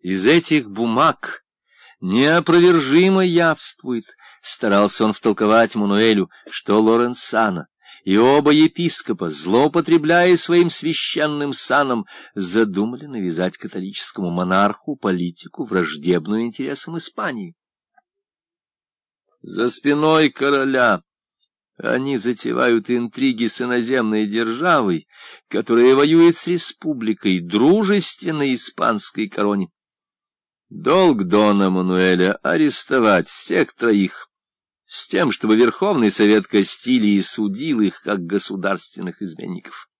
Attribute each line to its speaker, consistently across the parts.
Speaker 1: Из этих бумаг неопровержимо явствует, старался он втолковать Мануэлю, что Лоренсана и оба епископа, злоупотребляя своим священным саном, задумали навязать католическому монарху политику, враждебную интересам Испании. За спиной короля они затевают интриги с иноземной державой, которая воюет с республикой, дружественной испанской короне. Долг Дона Мануэля арестовать всех троих, с тем, чтобы Верховный Совет Кастилии судил их, как государственных изменников.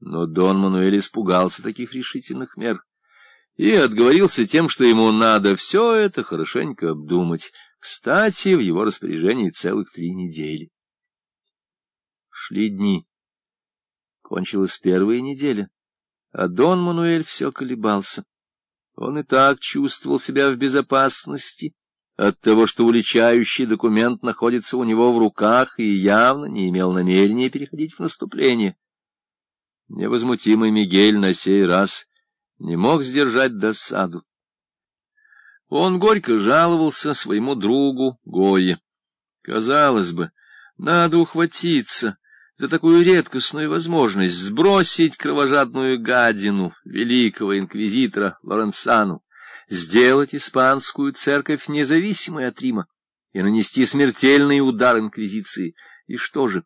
Speaker 1: Но Дон Мануэль испугался таких решительных мер и отговорился тем, что ему надо все это хорошенько обдумать. Кстати, в его распоряжении целых три недели. Шли дни. Кончилась первая неделя, а Дон Мануэль все колебался. Он и так чувствовал себя в безопасности от того, что уличающий документ находится у него в руках и явно не имел намерения переходить в наступление. Невозмутимый Мигель на сей раз не мог сдержать досаду. Он горько жаловался своему другу Гое. Казалось бы, надо ухватиться за такую редкостную возможность сбросить кровожадную гадину великого инквизитора Лоренсану, сделать испанскую церковь независимой от Рима и нанести смертельный удар инквизиции. И что же?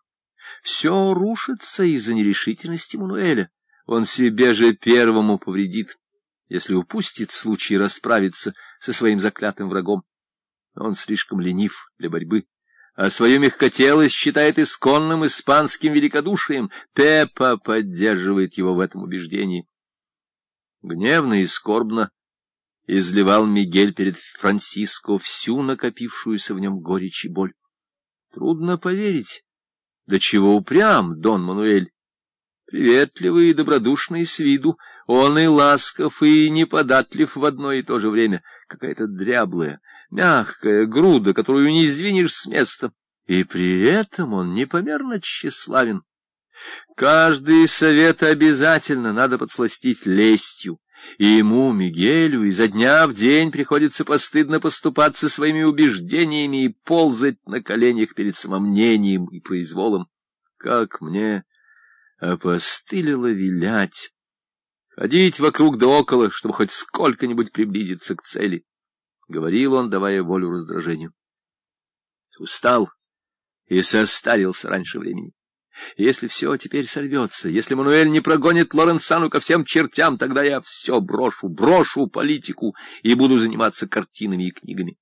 Speaker 1: Все рушится из-за нерешительности Мануэля. Он себе же первому повредит, если упустит случай расправиться со своим заклятым врагом. Он слишком ленив для борьбы а свою мягкотелость считает исконным испанским великодушием. Пеппа поддерживает его в этом убеждении. Гневно и скорбно изливал Мигель перед Франсиско всю накопившуюся в нем горечь и боль. Трудно поверить, до чего упрям Дон Мануэль. Приветливый и добродушный с виду, он и ласков, и неподатлив в одно и то же время, какая-то дряблая, мягкая груда, которую не сдвинешь с места. И при этом он непомерно тщеславен. Каждый совет обязательно надо подсластить лестью. И ему, Мигелю, изо дня в день приходится постыдно поступаться своими убеждениями и ползать на коленях перед самомнением и произволом. Как мне опостылило вилять, ходить вокруг да около, чтобы хоть сколько-нибудь приблизиться к цели. — говорил он, давая волю раздражению. Устал и состарился раньше времени. Если все теперь сорвется, если Мануэль не прогонит Лоренсану ко всем чертям, тогда я все брошу, брошу политику и буду заниматься картинами и книгами.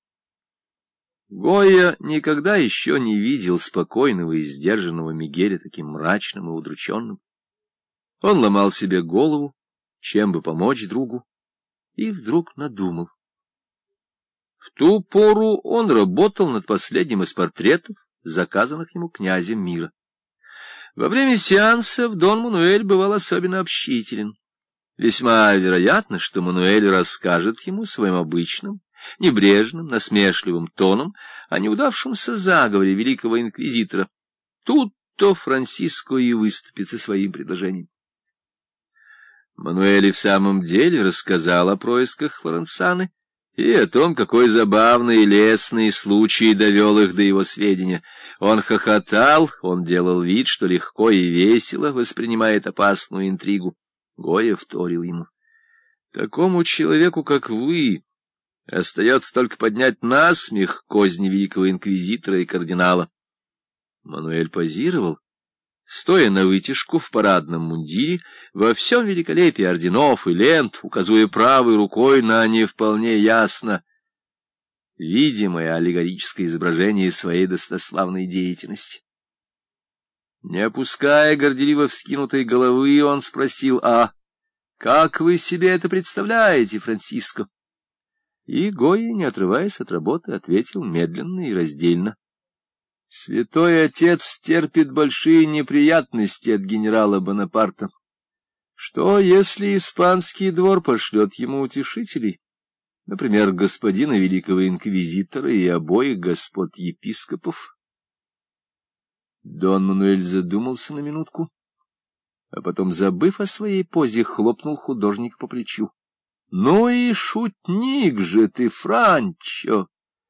Speaker 1: Гоя никогда еще не видел спокойного и сдержанного Мигеля таким мрачным и удрученным. Он ломал себе голову, чем бы помочь другу, и вдруг надумал ту пору он работал над последним из портретов, заказанных ему князем мира. Во время сеансов Дон Мануэль бывал особенно общителен. Весьма вероятно, что Мануэль расскажет ему своим обычным, небрежным, насмешливым тоном о неудавшемся заговоре великого инквизитора. Тут-то Франциско и выступит со своим предложением. Мануэль и в самом деле рассказал о происках Флоренсаны, и о том, какой забавный и лестный случай довел их до его сведения. Он хохотал, он делал вид, что легко и весело воспринимает опасную интригу. Гоя вторил ему. Такому человеку, как вы, остается только поднять насмех козни великого инквизитора и кардинала. Мануэль позировал, стоя на вытяжку в парадном мундире, во всем великолепии орденов и лент, указывая правой рукой на не вполне ясно видимое аллегорическое изображение своей достославной деятельности. Не опуская горделиво вскинутой головы, он спросил, «А как вы себе это представляете, Франциско?» И Гои, не отрываясь от работы, ответил медленно и раздельно. Святой отец терпит большие неприятности от генерала Бонапарта. Что, если испанский двор пошлет ему утешителей? Например, господина великого инквизитора и обоих господ епископов? Дон Мануэль задумался на минутку, а потом, забыв о своей позе, хлопнул художник по плечу. Ну и шутник же ты, Франчо!